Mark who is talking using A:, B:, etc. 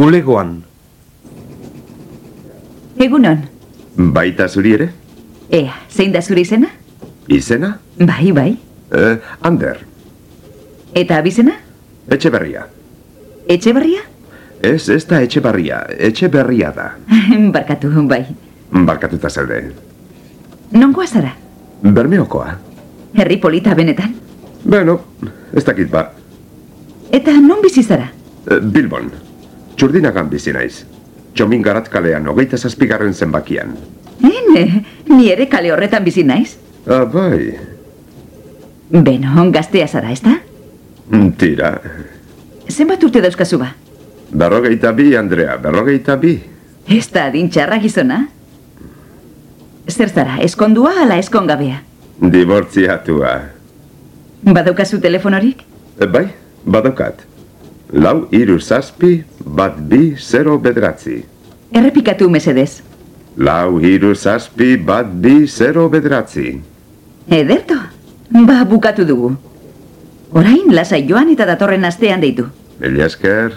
A: bulegoan.
B: Egunon.
C: Baita zuri ere?
B: Ea, zein da zure izena?
C: Izena?
B: Bai, bai.
C: Eh, Ander,
B: Eta abizena?
C: etxe berria.
B: Etxe barria?
C: Ez, ez da etxe berria, etxe berria da.
B: Barkatu, bai.
C: Barkatuta zaude.
B: Nongoa zara?
C: Bermeokoa.
B: Herri polita benetan.
C: Beno, ez dakit ba.
B: Eta non bizi zara?
C: Eh, Bilbon, txurdinagan bizi naiz. Txomin garat kalean, hogeita zazpigarren zenbakian.
B: Ene, ni ere kale horretan bizi naiz.
C: Ah, bai.
B: Beno, gaztea zara, ezta?
C: Mm, Tira,
B: Zenbat urte dauzkazu ba?
C: berrogeita bi, Andrea, berrogeita bi.
B: Ez da adin txarra gizona? Zer zara, eskondua ala eskongabea?
C: Dibortziatua.
B: Badaukazu telefonorik?
C: E, bai, badaukat. Lau iru zazpi, bat bi, zero bedratzi.
B: Errepikatu mesedez.
C: Lau iru zazpi, bat bi, zero bedratzi.
B: Ederto, ba bukatu dugu. Orain lasai joan eta datorren astean deitu.
C: Mila esker,